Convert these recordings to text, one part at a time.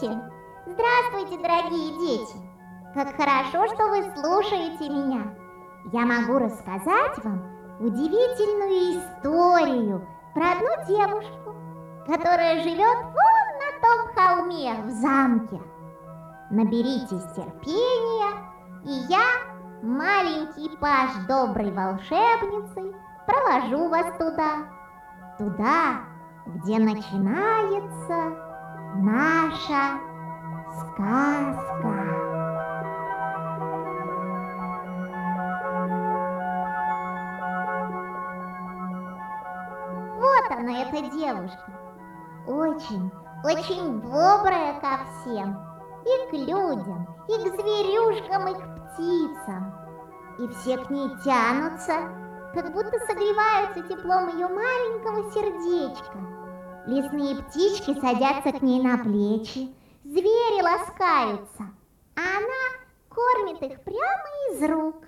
Здравствуйте! Здравствуйте, дорогие дети! Как хорошо, что вы слушаете меня. Я могу рассказать вам удивительную историю про одну девушку, которая живет вон на том холме в замке. Наберитесь терпения, и я, маленький паж доброй волшебницы, провожу вас туда, туда, где начинается наша сказка. Вот она, эта девушка. Очень, очень добрая ко всем. И к людям, и к зверюшкам, и к птицам. И все к ней тянутся, как будто согреваются теплом ее маленького сердечка. Лесные птички садятся к ней на плечи, звери ласкаются, а она кормит их прямо из рук.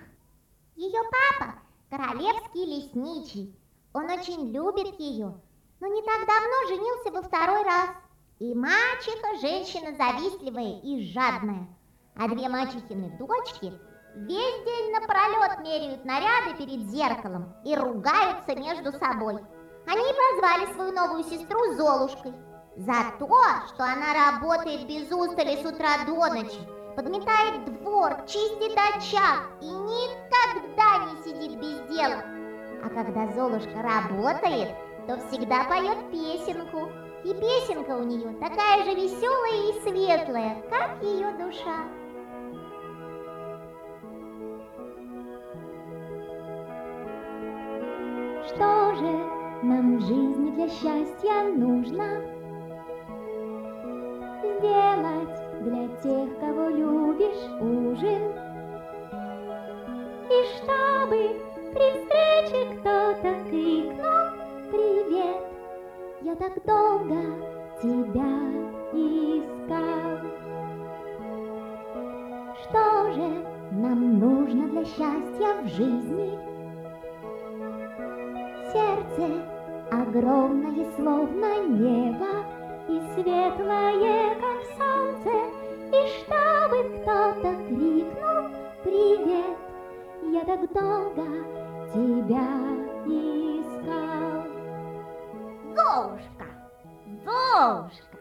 Ее папа – королевский лесничий. Он очень любит ее, но не так давно женился во второй раз. И мачеха – женщина завистливая и жадная, а две мачехины дочки – Весь день напролет меряют наряды перед зеркалом и ругаются между собой. Они позвали свою новую сестру Золушкой за то, что она работает без устали с утра до ночи, подметает двор, чистит очаг и никогда не сидит без дела. А когда Золушка работает, то всегда поет песенку. И песенка у нее такая же веселая и светлая, как ее душа. Что же нам жизни для счастья нужно? Сделать для тех, кого любишь, ужин. И чтобы при встрече кто-то крикнул «Привет!» Я так долго тебя искал. Что же нам нужно для счастья в жизни? сердце огромное, словно небо, и светлое, как солнце, и чтобы кто-то крикнул «Привет!» Я так долго тебя искал. Золушка, Золушка,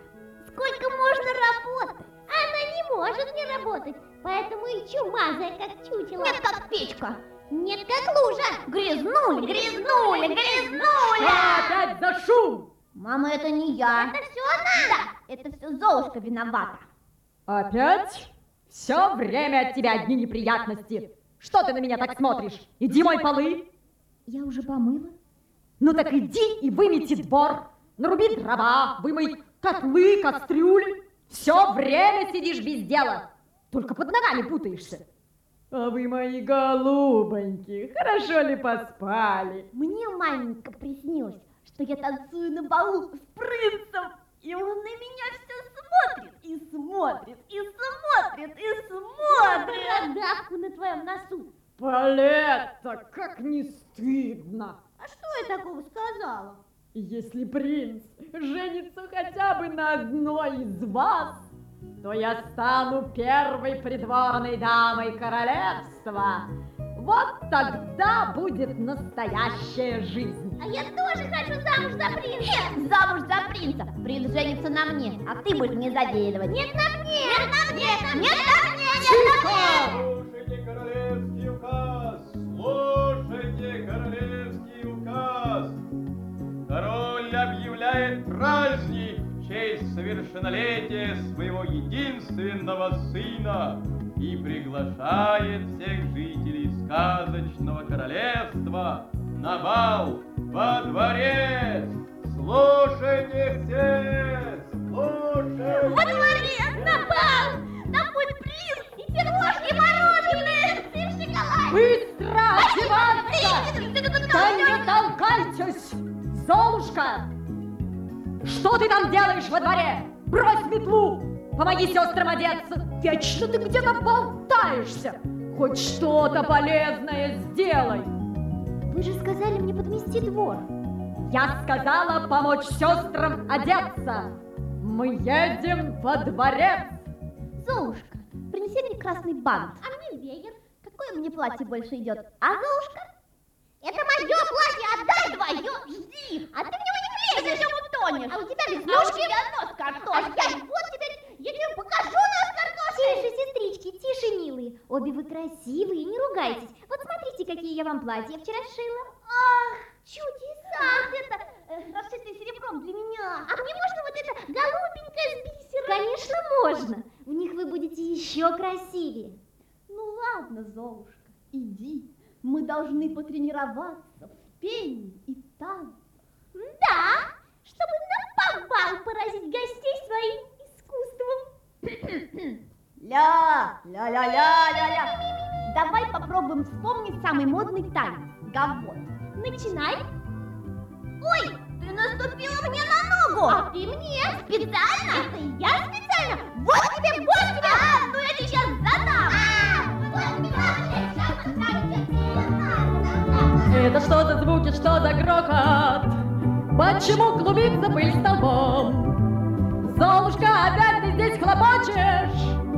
сколько можно работать? Она не может не работать, поэтому и чумазая, как чучело. Нет, как печка. Нет, как лужа. Грязнули, грязнули, грязнули. Мама, это не я. Это все она. Да, это все Золушка виновата. Опять? Все время от тебя одни неприятности. Что ты на меня так смотришь? Иди мой полы. Я уже помыла. Ну так иди и вымети двор. Наруби дрова, вымой котлы, кастрюли. Все время сидишь без дела. Только под ногами путаешься. А вы, мои голубоньки, хорошо ли поспали? Мне маменька приснилось, что я танцую на балу с принцем, и он на меня все смотрит, и смотрит, и смотрит, и смотрит. Бородавку на твоем носу. Палетта, как не стыдно. А что я такого сказала? Если принц женится хотя бы на одной из вас, то я стану первой придворной дамой королевства. Вот тогда будет настоящая жизнь. А я тоже хочу замуж за принца. Нет, замуж за принца. Принц женится на мне, а ты будешь мне завидовать. Нет на мне. Нет на мне. Нет на мне. Тихо! Слушайте королевский указ! Слушайте королевский указ! Король объявляет праздник в честь совершеннолетия своего единственного сына и приглашает всех жителей сказочного королевства на бал во дворец. Слушайте все! Слушайте! Во дворе, на бал. Там будет принц и пирожки мороженые, сыр в шоколаде. Быстро одеваться! Да не толкайтесь! Золушка! Что ты там делаешь во дворе? Брось метлу! Помоги сестрам одеться! Вечно ты где-то болтаешься! Хоть что-то полезное сделай! Вы же сказали мне подмести двор. Я сказала помочь сестрам одеться! Мы едем во дворец. Золушка, принеси мне красный бант. А мне веер. Какое мне платье больше идет? А, Золушка? Это мое платье, отдай твое! Жди! А ты в него не влезешь! Ты утонешь. А у тебя А у тебя нос А картошки. я вот теперь, я тебе покажу нос картошки! Тише, сестрички, тише, милые. Обе вы красивые, не ругайтесь. Вот смотрите, какие я вам платья вчера сшила. Ах, чудеса! Это э, расшитое серебром для меня. А мне можно вот это голубенькое с бисером? Конечно, можно. В них вы будете еще красивее. Ну ладно, Золушка, иди. Мы должны потренироваться в пении и танце. Да, чтобы на повал поразить гостей своим искусством. Ля, ля-ля-ля-ля-ля. Давай попробуем вспомнить самый модный танец. Гавот. Начинай. Ой, ты наступила мне на ногу. А ты мне специально? Это я специально? Вот тебе, вот тебе. А, ну я тебе сейчас задам. А, тебе, сейчас поставлю Это что за звуки, что за грохот? Почему клубится пыль столбом? Золушка, опять ты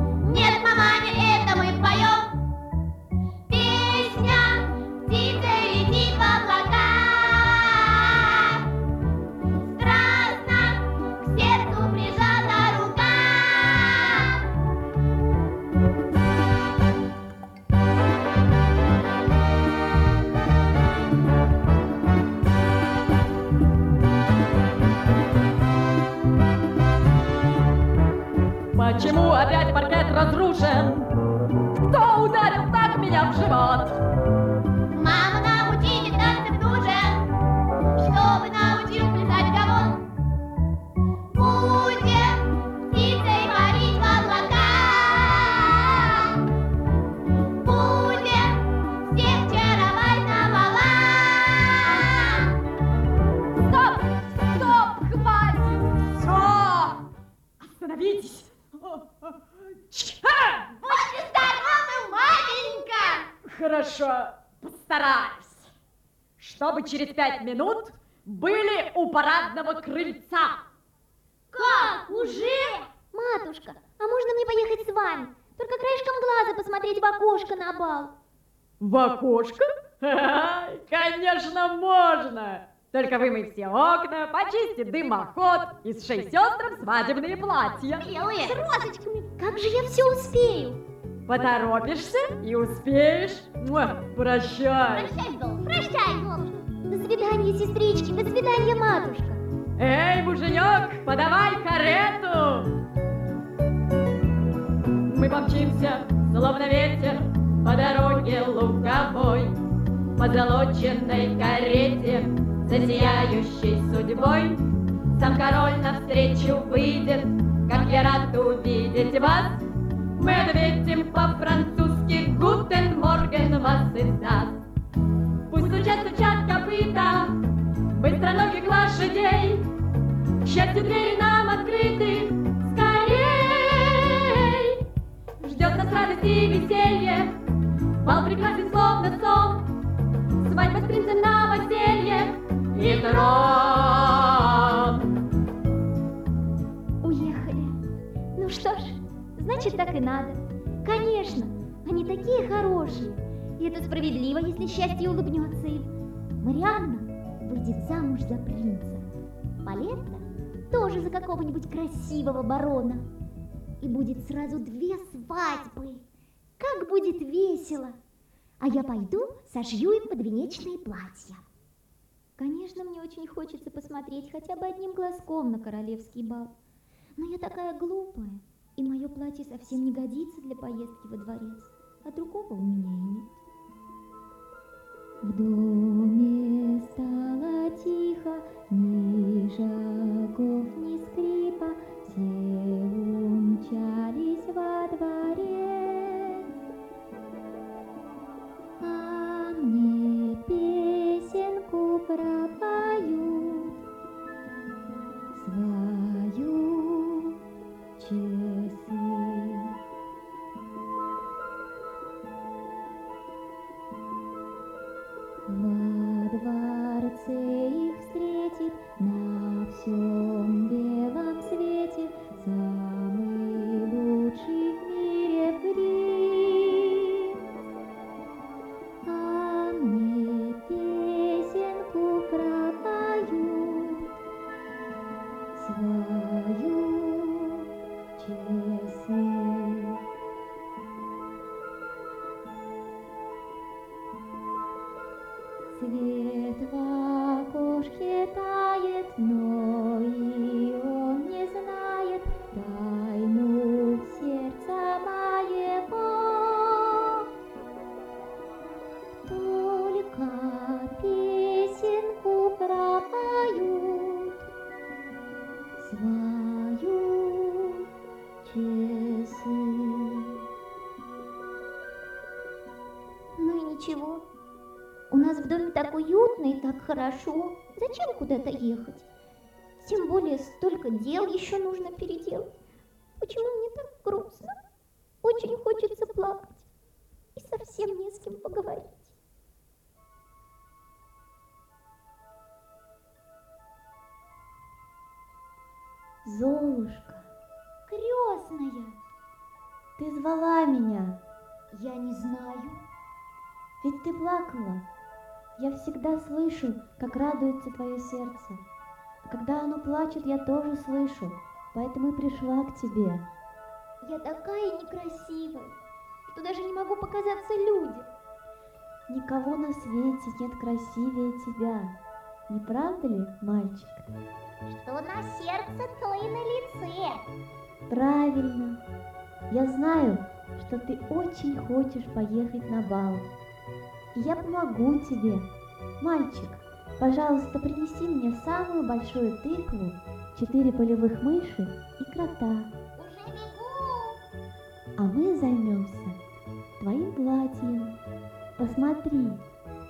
Чтобы через пять минут были у парадного крыльца. Как, уже? Матушка, а можно мне поехать с вами? Только краешком глаза посмотреть в окошко на бал. В окошко? Ха-ха, Конечно, можно. Только вымой все окна, почисти дымоход и сшей сестрам свадебные платья. Белые. С розочками. Как же я все успею? Поторопишься и успеешь. Муа, Прощай. Прощай, Зол, прощай, Золушка. Свидания, сестрички, до свидания, матушка. Эй, муженек, подавай карету! Мы помчимся, словно ветер, по дороге луговой, по золоченной карете, засияющей судьбой. Сам король навстречу выйдет, как я рад увидеть вас. Мы ответим по-французски «Гутен Морген вас и Пусть стучат, стучат копыта быстроногих лошадей. К счастью, двери нам открыты, скорей! Ждет нас радость и веселье, бал прекрасен, словно сон, свадьба с принцем новоселье и трон. Уехали. Ну что ж, значит так и надо. Конечно, они такие хорошие. И это справедливо, если счастье улыбнется им. Марианна выйдет замуж за принца. Палетта тоже за какого-нибудь красивого барона. И будет сразу две свадьбы. Как будет весело! А я пойду сошью им подвенечные платья. Конечно, мне очень хочется посмотреть хотя бы одним глазком на королевский бал. Но я такая глупая, и мое платье совсем не годится для поездки во дворец, а другого у меня и нет. В доме стало тихо, ни шагов, ни скрипа, все умчались во дворец. Свет в окошке тает, но и так хорошо. Зачем куда-то ехать? Тем более столько дел еще нужно переделать. Почему мне так грустно? Очень хочется плакать. И совсем не с кем поговорить. Золушка, Крестная, ты звала меня, я не знаю. ведь ты плакала. Я всегда слышу, как радуется твое сердце. А когда оно плачет, я тоже слышу, поэтому и пришла к тебе. Я такая некрасивая, что даже не могу показаться людям. Никого на свете нет красивее тебя. Не правда ли, мальчик? Что на сердце, то и на лице. Правильно. Я знаю, что ты очень хочешь поехать на бал. И я помогу тебе. Мальчик, пожалуйста, принеси мне самую большую тыкву, четыре полевых мыши и крота. Уже бегу. А мы займемся твоим платьем. Посмотри,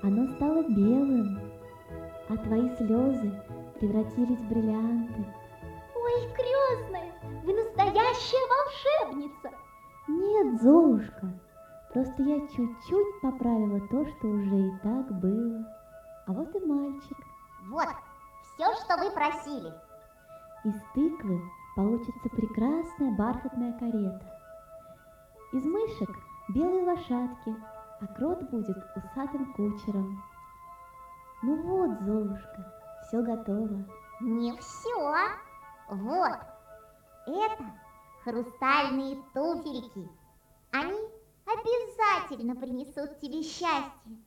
оно стало белым, а твои слезы превратились в бриллианты. Ой, крестная, вы настоящая волшебница. Нет, Золушка, просто я чуть-чуть поправила то, что уже и так было. А вот и мальчик. Вот, все, что вы просили. Из тыквы получится прекрасная бархатная карета. Из мышек белые лошадки, а крот будет усатым кучером. Ну вот, Золушка, все готово. Не все. Вот, это хрустальные туфельки. Они обязательно принесут тебе счастье.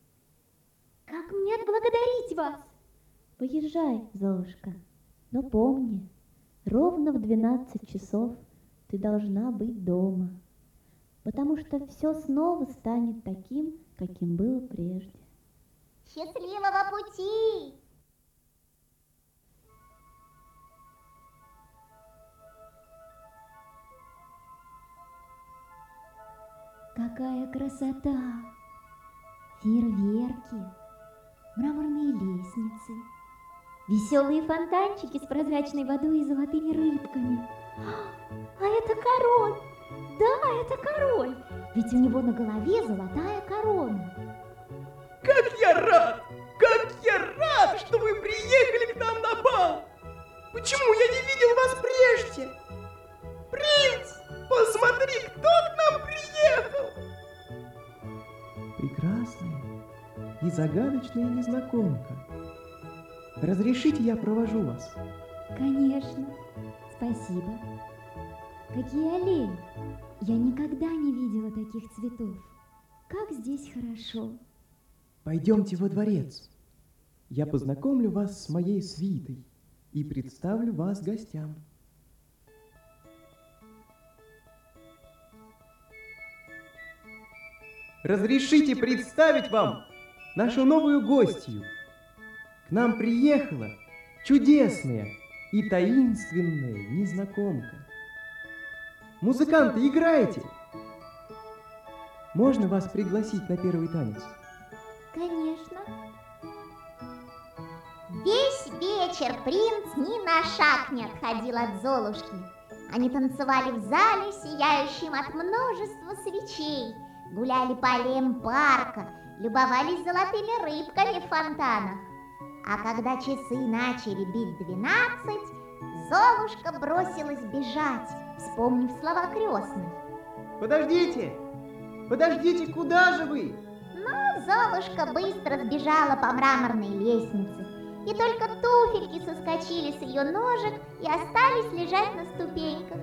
Как мне отблагодарить вас? Поезжай, Золушка, но помни, ровно в 12 часов ты должна быть дома, потому что все снова станет таким, каким было прежде. Счастливого пути! Какая красота! Фейерверки, мраморные лестницы, веселые фонтанчики с прозрачной водой и золотыми рыбками. А это король! Да, это король! Ведь у него на голове золотая корона. Как я рад! Как я рад, что вы приехали к нам на бал! Загадочная незнакомка. Разрешите, я провожу вас? Конечно. Спасибо. Какие аллеи! Я никогда не видела таких цветов. Как здесь хорошо. Пойдемте во дворец. Я познакомлю вас с моей свитой и представлю вас гостям. Разрешите представить вам нашу новую гостью. К нам приехала чудесная и таинственная незнакомка. Музыканты, играете? Можно вас пригласить на первый танец? Конечно. Весь вечер принц ни на шаг не отходил от Золушки. Они танцевали в зале, сияющем от множества свечей, гуляли по аллеям парка, любовались золотыми рыбками в фонтанах. А когда часы начали бить двенадцать, Золушка бросилась бежать, вспомнив слова крестной. Подождите! Подождите, куда же вы? Но Золушка быстро сбежала по мраморной лестнице, и только туфельки соскочили с ее ножек и остались лежать на ступеньках.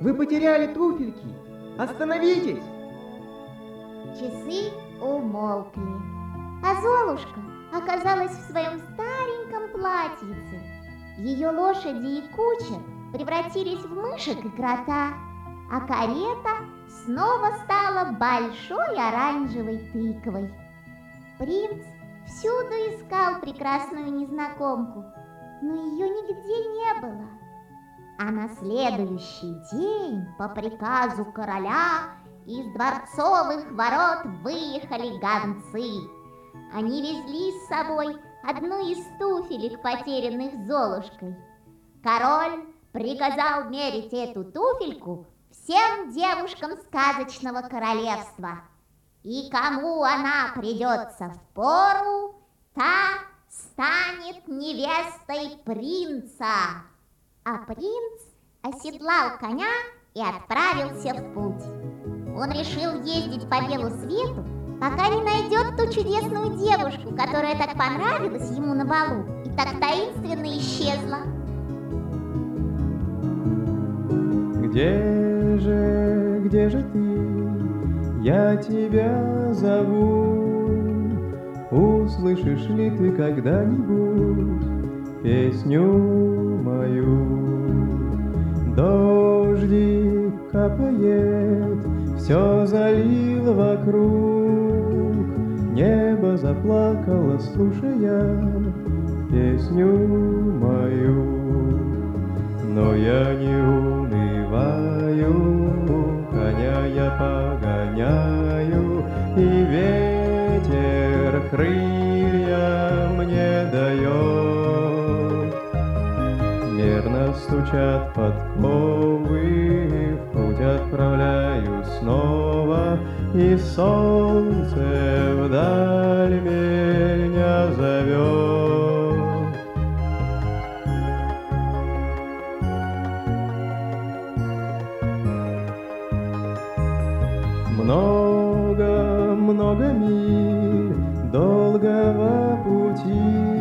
Вы потеряли туфельки. Остановитесь! Часы умолкли, а Золушка оказалась в своем стареньком платьице. Ее лошади и кучер превратились в мышек и крота, а карета снова стала большой оранжевой тыквой. Принц всюду искал прекрасную незнакомку, но ее нигде не было. А на следующий день по приказу короля из дворцовых ворот выехали гонцы. Они везли с собой одну из туфелек, потерянных Золушкой. Король приказал мерить эту туфельку всем девушкам сказочного королевства. И кому она придется в пору, та станет невестой принца. А принц оседлал коня и отправился в путь. Он решил ездить по белу свету, пока не найдет ту чудесную девушку, которая так понравилась ему на балу и так таинственно исчезла. Где же, где же ты? Я тебя зову. Услышишь ли ты когда-нибудь песню мою? Дождик капает, все залило вокруг. Небо заплакало, слушая песню мою. Но я не унываю, коня я погоняю, и ветер крылья мне дает. Мерно стучат подковы, солнце вдаль меня зовет. Много, много миль долгого пути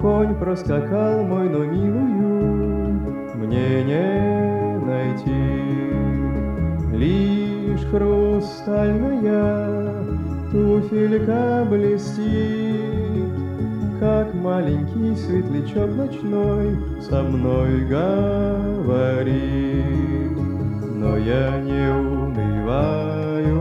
Конь проскакал мой, но милую хрустальная туфелька блестит Как маленький светлячок ночной со мной говорит но я не унываю,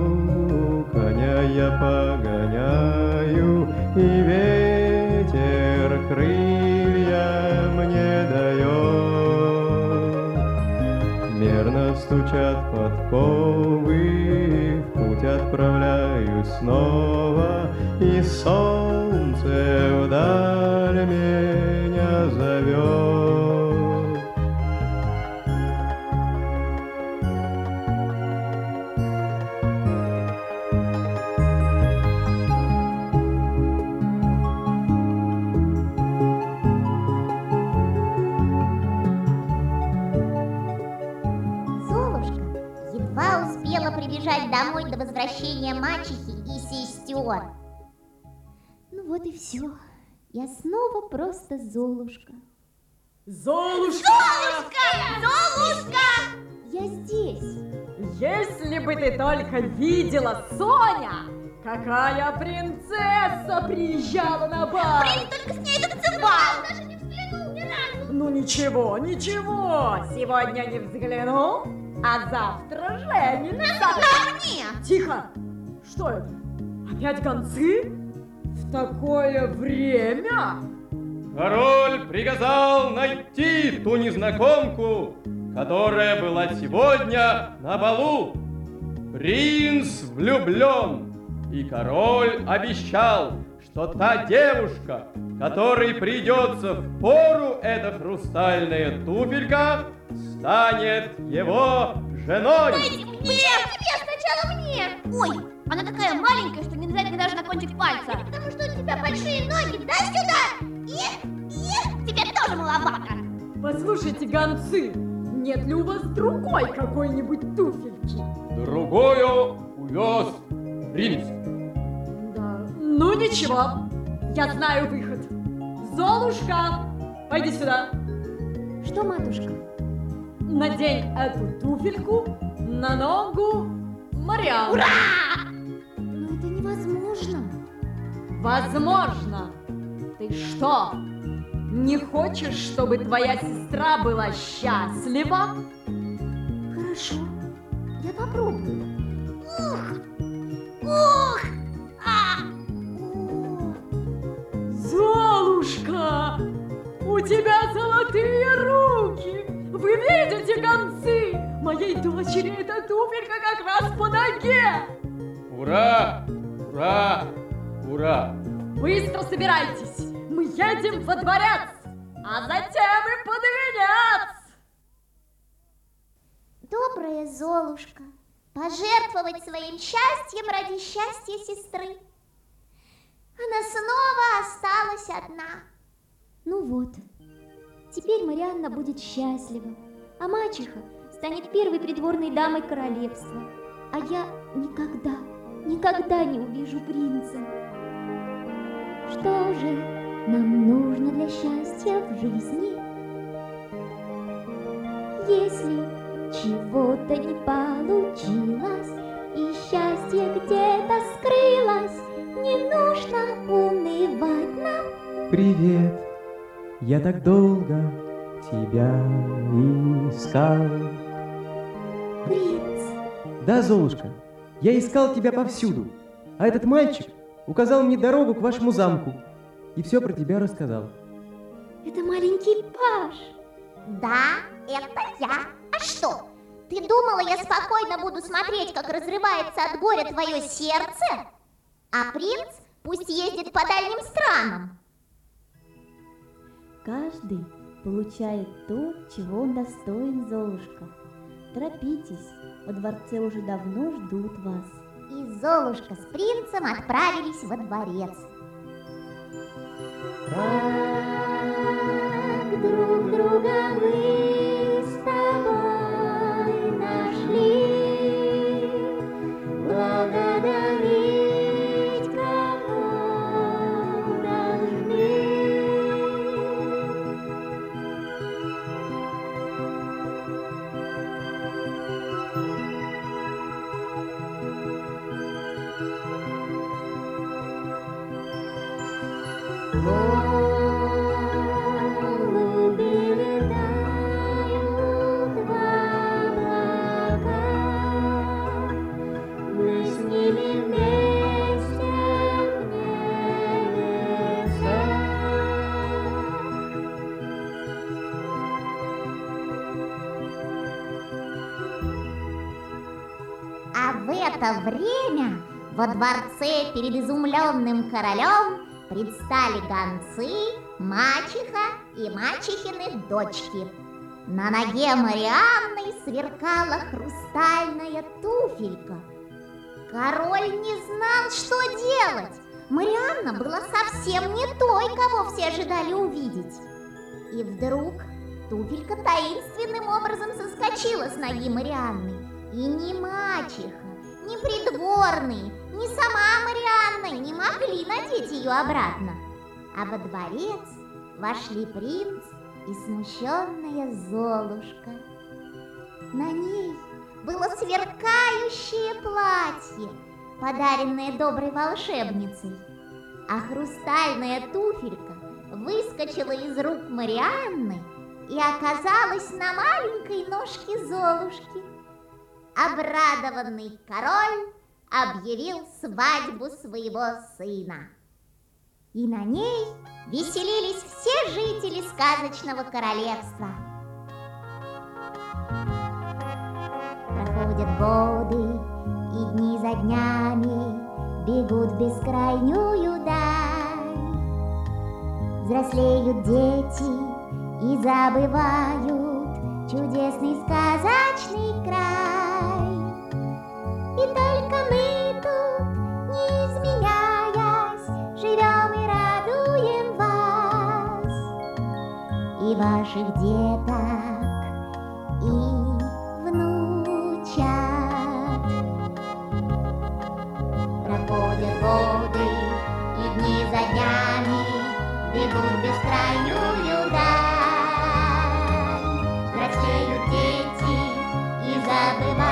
коня я погоняю, и ветер крылья мне дает. Мерно стучат подковы, отправляюсь снова, и солнце вдаль меня прибежать домой до возвращения мачехи и сестер. Ну вот и все. Я снова просто Золушка. Золушка! Я здесь. Если бы ты только видела, Соня, какая принцесса приезжала на бал! только с ней танцевал! Даже не взглянул ни разу! Ну ничего, ничего, сегодня не взгляну, а завтра женится. мне! Тихо! Что это? Опять гонцы? В такое время? Король приказал найти ту незнакомку, которая была сегодня на балу. Принц влюблен, и король обещал, что та девушка, которой придется в пору эта хрустальная туфелька, станет его женой. Мне! Тебе! Сначала мне! Ой, она такая маленькая, что не нажать даже на кончик пальца. потому что у тебя большие ноги. Дай сюда! Их, их! Тебе тоже маловато. Послушайте, гонцы, нет ли у вас другой какой-нибудь туфельки? Другую увез принц. Да. Ну ничего, я знаю выход. Золушка, пойди сюда. Что, матушка? Надень эту туфельку на ногу Мариам. Но это невозможно. Возможно. Ты что, не хочешь, чтобы твоя сестра была счастлива? Хорошо, я попробую. Ух! А! Золушка, у тебя золотые руки. Вы видите концы? Моей дочери эта туфелька как раз по ноге. Ура! Ура! Ура! Быстро собирайтесь, мы едем во дворец, а затем и под венец. Добрая Золушка, пожертвовать своим счастьем ради счастья сестры. Она снова осталась одна. Ну вот, теперь Марианна будет счастлива, а мачеха станет первой придворной дамой королевства, а я никогда, никогда не увижу принца. Что же нам нужно для счастья в жизни? Если чего-то не получилось и счастье где-то скрылось, не нужно унывать нам. Привет, я так долго тебя искал. Принц, Да, Золушка, я искал тебя повсюду, а этот мальчик указал мне дорогу к вашему замку и все про тебя рассказал. это маленький Паш. Да, это я. А что? Ты думала, я спокойно буду смотреть, как разрывается от горя твое сердце? А принц пусть ездит по дальним странам. Каждый получает то, чего он достоин, Золушка. Торопитесь, во дворце уже давно ждут вас. И Золушка с принцем отправились во дворец. Как друг друга мы А в это время во дворце перед изумленным королем предстали гонцы, мачеха и мачехины дочки. На ноге Марианны сверкала хрустальная туфелька. Король не знал, что делать. Марианна была совсем не той, кого все ожидали увидеть. И вдруг туфелька таинственным образом соскочила с ноги Марианны. И ни мачеха, ни придворные, ни сама Марианна не могли надеть ее обратно. А во дворец вошли принц и смущенная Золушка. На ней было сверкающее платье, подаренное доброй волшебницей, а хрустальная туфелька выскочила из рук Марианны и оказалась на маленькой ножке Золушки. Обрадованный король объявил свадьбу своего сына. И на ней веселились все жители сказочного королевства. Проходят годы, и дни за днями бегут в бескрайнюю даль. Взрослеют дети и забывают чудесный сказочный край. И только мы тут, не живем и радуем вас и ваших деток и внучат. Проходят годы, и дни за днями бегут бескрайнюю даль. Взрослеют дети и забывают